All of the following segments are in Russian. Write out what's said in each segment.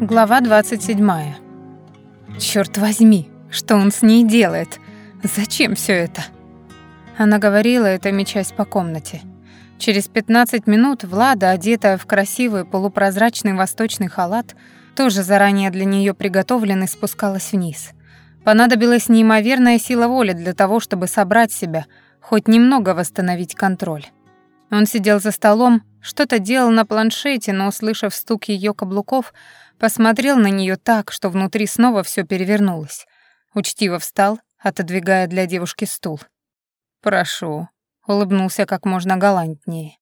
Глава 27. Черт возьми, что он с ней делает? Зачем все это? Она говорила это, мечась по комнате. Через 15 минут Влада, одетая в красивый полупрозрачный восточный халат, тоже заранее для нее приготовленный, спускалась вниз. Понадобилась неимоверная сила воли для того, чтобы собрать себя, хоть немного восстановить контроль. Он сидел за столом, что-то делал на планшете, но, услышав стук ее каблуков, посмотрел на нее так, что внутри снова все перевернулось. Учтиво встал, отодвигая для девушки стул. «Прошу», — улыбнулся как можно галантнее.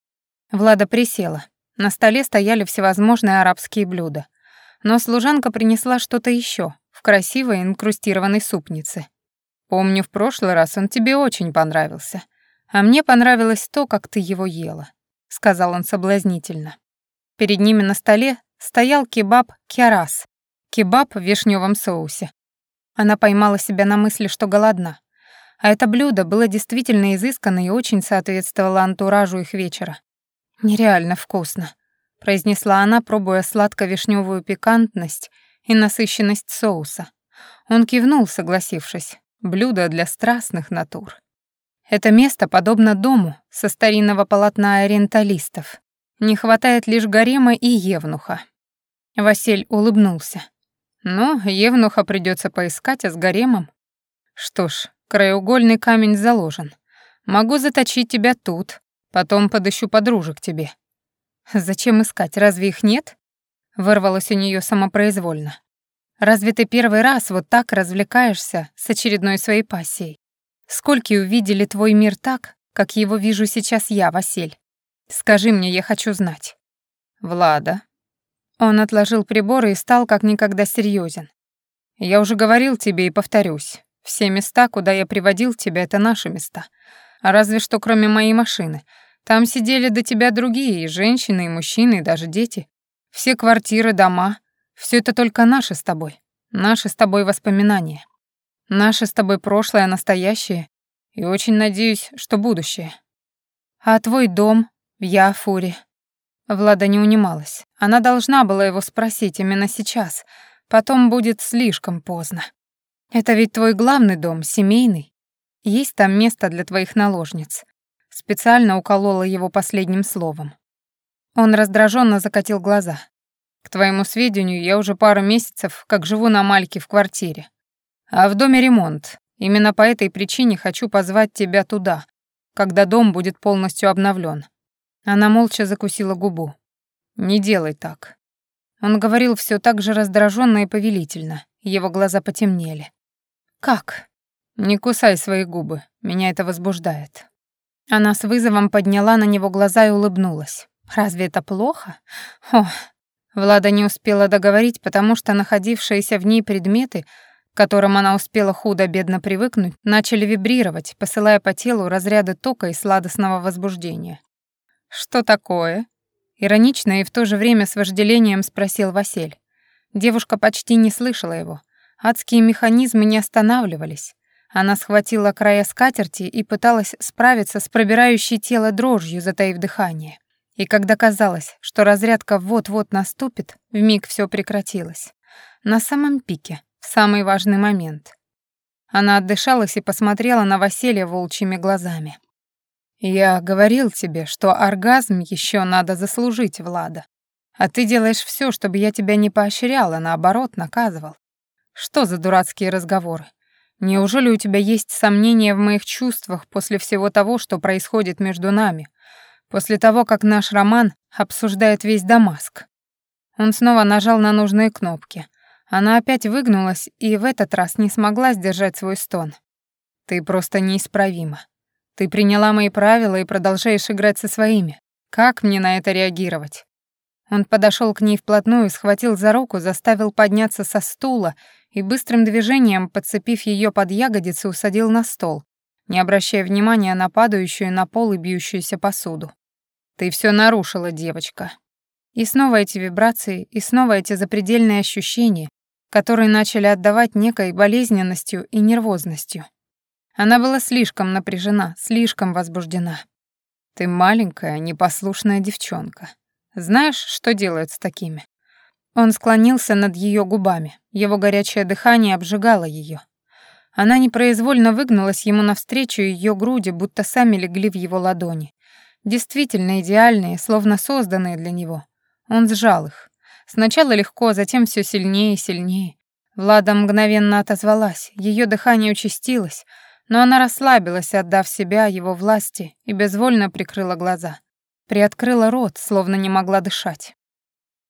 Влада присела. На столе стояли всевозможные арабские блюда. Но служанка принесла что-то еще в красивой инкрустированной супнице. «Помню, в прошлый раз он тебе очень понравился. А мне понравилось то, как ты его ела», — сказал он соблазнительно. Перед ними на столе стоял кебаб киарас, кебаб в вишневом соусе. Она поймала себя на мысли, что голодна. А это блюдо было действительно изысканно и очень соответствовало антуражу их вечера. «Нереально вкусно», — произнесла она, пробуя сладко-вишневую пикантность и насыщенность соуса. Он кивнул, согласившись. Блюдо для страстных натур. Это место подобно дому со старинного полотна ориенталистов. Не хватает лишь гарема и евнуха. Василь улыбнулся. Ну, евнуха придется поискать, а с гаремом? Что ж, краеугольный камень заложен. Могу заточить тебя тут, потом подыщу подружек тебе. Зачем искать, разве их нет? Вырвалось у нее самопроизвольно. Разве ты первый раз вот так развлекаешься с очередной своей пассией? Сколько увидели твой мир так, как его вижу сейчас я, Василь? Скажи мне, я хочу знать. Влада. Он отложил приборы и стал как никогда серьезен. Я уже говорил тебе и повторюсь. Все места, куда я приводил тебя, это наши места. А разве что кроме моей машины. Там сидели до тебя другие, и женщины, и мужчины, и даже дети. Все квартиры, дома. Все это только наши с тобой. Наши с тобой воспоминания. Наше с тобой прошлое, настоящее. И очень надеюсь, что будущее. А твой дом, я Фури. Влада не унималась. Она должна была его спросить именно сейчас. Потом будет слишком поздно. Это ведь твой главный дом, семейный. Есть там место для твоих наложниц. Специально уколола его последним словом. Он раздраженно закатил глаза. К твоему сведению, я уже пару месяцев как живу на Мальке в квартире. А в доме ремонт. Именно по этой причине хочу позвать тебя туда, когда дом будет полностью обновлен. Она молча закусила губу. «Не делай так». Он говорил все так же раздраженно и повелительно. Его глаза потемнели. «Как?» «Не кусай свои губы. Меня это возбуждает». Она с вызовом подняла на него глаза и улыбнулась. «Разве это плохо?» «О!» Влада не успела договорить, потому что находившиеся в ней предметы, к которым она успела худо-бедно привыкнуть, начали вибрировать, посылая по телу разряды тока и сладостного возбуждения. «Что такое?» Иронично и в то же время с вожделением спросил Василь. Девушка почти не слышала его. Адские механизмы не останавливались. Она схватила края скатерти и пыталась справиться с пробирающей тело дрожью, затаив дыхание. И когда казалось, что разрядка вот-вот наступит, вмиг все прекратилось. На самом пике, в самый важный момент. Она отдышалась и посмотрела на Василия волчьими глазами. «Я говорил тебе, что оргазм еще надо заслужить, Влада. А ты делаешь все, чтобы я тебя не поощрял, а наоборот наказывал. Что за дурацкие разговоры? Неужели у тебя есть сомнения в моих чувствах после всего того, что происходит между нами? После того, как наш роман обсуждает весь Дамаск?» Он снова нажал на нужные кнопки. Она опять выгнулась и в этот раз не смогла сдержать свой стон. «Ты просто неисправима. Ты приняла мои правила и продолжаешь играть со своими. Как мне на это реагировать? Он подошел к ней вплотную, схватил за руку, заставил подняться со стула и быстрым движением, подцепив ее под ягодицы, усадил на стол, не обращая внимания на падающую на пол и бьющуюся посуду. «Ты все нарушила, девочка». И снова эти вибрации, и снова эти запредельные ощущения, которые начали отдавать некой болезненностью и нервозностью. Она была слишком напряжена, слишком возбуждена. «Ты маленькая, непослушная девчонка. Знаешь, что делают с такими?» Он склонился над ее губами. Его горячее дыхание обжигало ее. Она непроизвольно выгнулась ему навстречу, и ее груди будто сами легли в его ладони. Действительно идеальные, словно созданные для него. Он сжал их. Сначала легко, затем все сильнее и сильнее. Влада мгновенно отозвалась, ее дыхание участилось, но она расслабилась, отдав себя его власти, и безвольно прикрыла глаза. Приоткрыла рот, словно не могла дышать.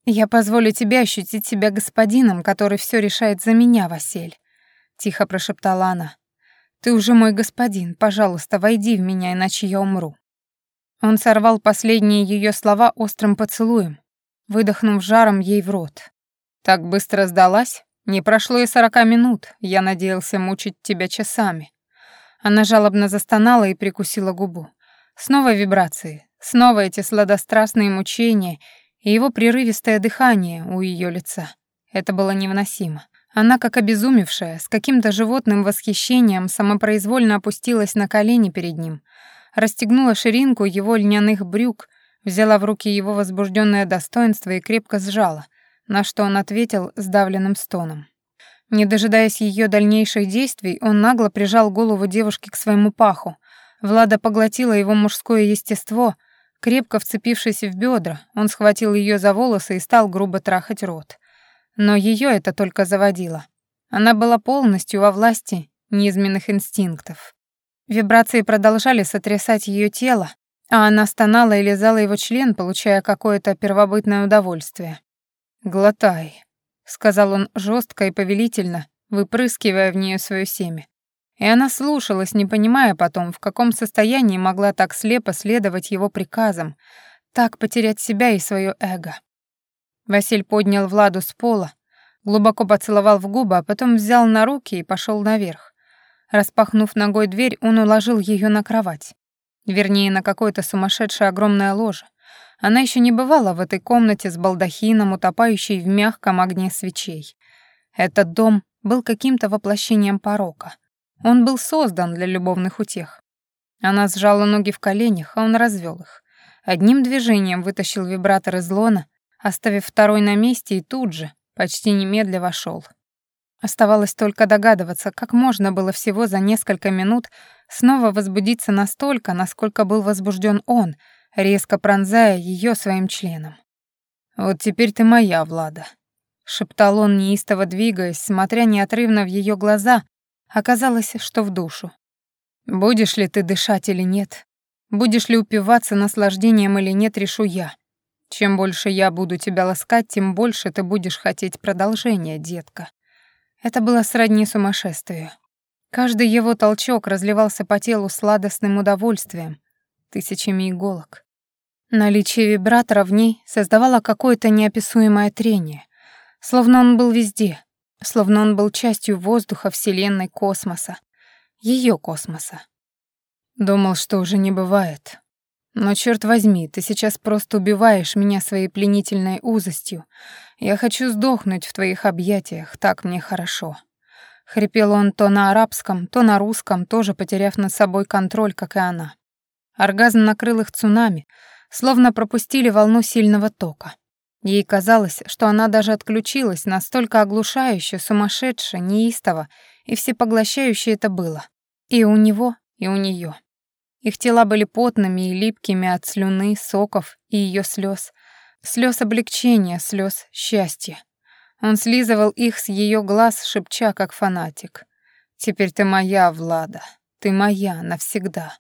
«Я позволю тебе ощутить себя господином, который все решает за меня, Василь», — тихо прошептала она. «Ты уже мой господин, пожалуйста, войди в меня, иначе я умру». Он сорвал последние ее слова острым поцелуем, выдохнув жаром ей в рот. «Так быстро сдалась? Не прошло и сорока минут, я надеялся мучить тебя часами». Она жалобно застонала и прикусила губу. Снова вибрации, снова эти сладострастные мучения — и его прерывистое дыхание у ее лица. Это было невыносимо. Она, как обезумевшая, с каким-то животным восхищением самопроизвольно опустилась на колени перед ним, расстегнула ширинку его льняных брюк, взяла в руки его возбужденное достоинство и крепко сжала, на что он ответил сдавленным стоном. Не дожидаясь ее дальнейших действий, он нагло прижал голову девушки к своему паху. Влада поглотила его мужское естество — Крепко вцепившись в бедра, он схватил ее за волосы и стал грубо трахать рот. Но ее это только заводило. Она была полностью во власти низменных инстинктов. Вибрации продолжали сотрясать ее тело, а она стонала и лизала его член, получая какое-то первобытное удовольствие. «Глотай», — сказал он жестко и повелительно, выпрыскивая в нее свое семя. И она слушалась, не понимая потом, в каком состоянии могла так слепо следовать его приказам, так потерять себя и свое эго. Василь поднял Владу с пола, глубоко поцеловал в губы, а потом взял на руки и пошел наверх. Распахнув ногой дверь, он уложил ее на кровать. Вернее, на какое-то сумасшедшее огромное ложе. Она еще не бывала в этой комнате с балдахином, утопающей в мягком огне свечей. Этот дом был каким-то воплощением порока — он был создан для любовных утех. Она сжала ноги в коленях, а он развел их. Одним движением вытащил вибратор из лона, оставив второй на месте и тут же, почти немедля вошел. Оставалось только догадываться, как можно было всего за несколько минут снова возбудиться настолько, насколько был возбужден он, резко пронзая ее своим членом. «Вот теперь ты моя, Влада», — шептал он, неистово двигаясь, смотря неотрывно в ее глаза, Оказалось, что в душу. Будешь ли ты дышать или нет, будешь ли упиваться наслаждением или нет, решу я. Чем больше я буду тебя ласкать, тем больше ты будешь хотеть продолжения, детка. Это было сродни сумасшествию. Каждый его толчок разливался по телу сладостным удовольствием, тысячами иголок. Наличие вибратора в ней создавало какое-то неописуемое трение, словно он был везде, Словно он был частью воздуха, вселенной, космоса. Ее космоса. Думал, что уже не бывает. Но черт возьми, ты сейчас просто убиваешь меня своей пленительной узостью. Я хочу сдохнуть в твоих объятиях, так мне хорошо. Хрипел он то на арабском, то на русском, тоже потеряв над собой контроль, как и она. Оргазм накрыл их цунами, словно пропустили волну сильного тока. Ей казалось, что она даже отключилась, настолько оглушающе, сумасшедше, неистово и всепоглощающе это было. И у него, и у нее. Их тела были потными и липкими от слюны, соков и ее слез, слез облегчения, слез счастья. Он слизывал их с ее глаз, шепча, как фанатик. «Теперь ты моя, Влада, ты моя навсегда.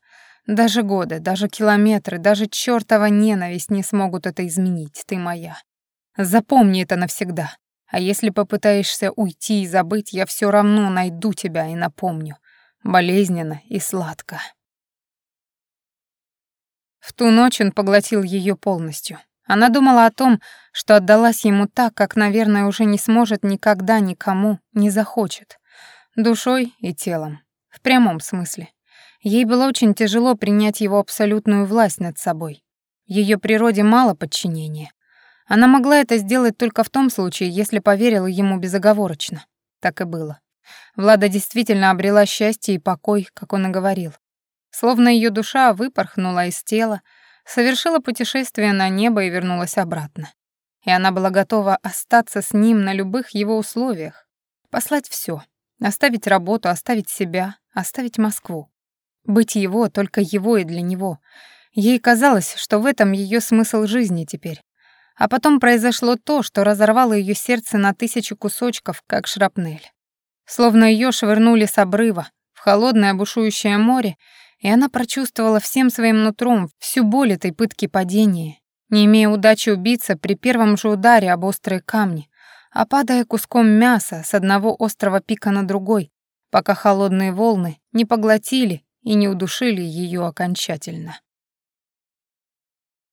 Даже годы, даже километры, даже чёртова ненависть не смогут это изменить, ты моя. Запомни это навсегда. А если попытаешься уйти и забыть, я все равно найду тебя и напомню. Болезненно и сладко. В ту ночь он поглотил ее полностью. Она думала о том, что отдалась ему так, как, наверное, уже не сможет никогда никому, не захочет. Душой и телом. В прямом смысле. Ей было очень тяжело принять его абсолютную власть над собой. В ее природе мало подчинения. Она могла это сделать только в том случае, если поверила ему безоговорочно. Так и было. Влада действительно обрела счастье и покой, как он и говорил. Словно ее душа выпорхнула из тела, совершила путешествие на небо и вернулась обратно. и она была готова остаться с ним на любых его условиях, послать все, оставить работу, оставить себя, оставить Москву. Быть его, только его и для него. Ей казалось, что в этом ее смысл жизни теперь. А потом произошло то, что разорвало ее сердце на тысячу кусочков, как шрапнель. Словно ее швырнули с обрыва в холодное бушующее море, и она прочувствовала всем своим нутром всю боль этой пытки падения, не имея удачи убиться при первом же ударе об острые камни, а падая куском мяса с одного острого пика на другой, пока холодные волны не поглотили и не удушили ее окончательно.